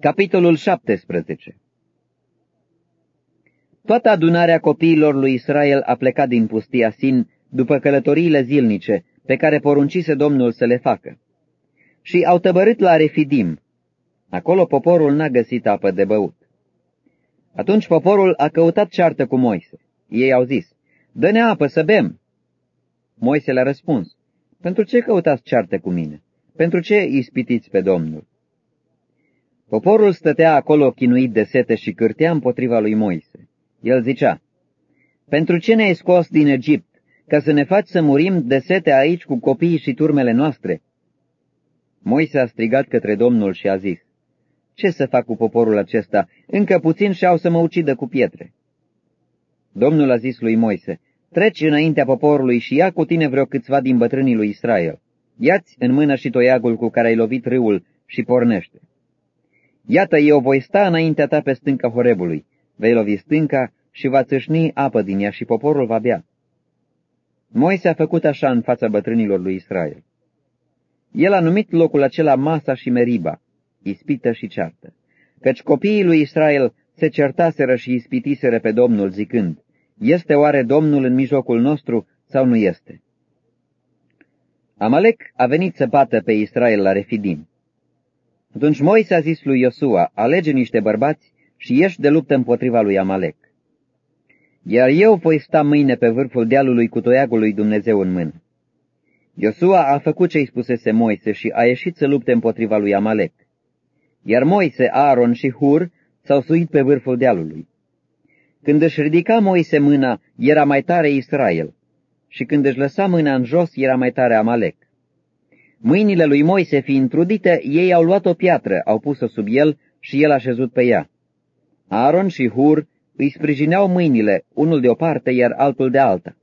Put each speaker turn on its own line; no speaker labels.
Capitolul 17 Toată adunarea copiilor lui Israel a plecat din pustia Sin după călătoriile zilnice pe care poruncise Domnul să le facă. Și au tăbărât la Refidim. Acolo poporul n-a găsit apă de băut. Atunci poporul a căutat ceartă cu Moise. Ei au zis, dă-ne apă să bem. Moise le-a răspuns, pentru ce căutați ceartă cu mine? Pentru ce ispitiți pe Domnul? Poporul stătea acolo chinuit de sete și cârtea împotriva lui Moise. El zicea, Pentru ce ne-ai scos din Egipt, ca să ne faci să murim de sete aici cu copiii și turmele noastre? Moise a strigat către Domnul și a zis, Ce să fac cu poporul acesta? Încă puțin și-au să mă ucidă cu pietre. Domnul a zis lui Moise, Treci înaintea poporului și ia cu tine vreo câțiva din bătrânii lui Israel. Ia-ți în mână și toiagul cu care ai lovit râul și pornește. Iată, eu voi sta înaintea ta pe stânca Horebului, vei lovi stânca și va țâșni apă din ea și poporul va bea. Moise a făcut așa în fața bătrânilor lui Israel. El a numit locul acela Masa și Meriba, ispită și ceartă, căci copiii lui Israel se certaseră și ispitiseră pe Domnul zicând, Este oare Domnul în mijlocul nostru sau nu este? Amalek a venit să bată pe Israel la Refidim. Atunci Moise a zis lui Iosua, alege niște bărbați și ieși de luptă împotriva lui Amalek. Iar eu voi sta mâine pe vârful dealului cu toiagul lui Dumnezeu în mână. Iosua a făcut ce-i spusese Moise și a ieșit să lupte împotriva lui Amalek. Iar Moise, Aaron și Hur s-au suit pe vârful dealului. Când își ridica Moise mâna, era mai tare Israel, și când își lăsa mâna în jos, era mai tare Amalek. Mâinile lui Moise fiind trudite, ei au luat o piatră, au pus-o sub el și el a șezut pe ea. Aaron și Hur îi sprijineau mâinile, unul de o parte, iar altul de alta.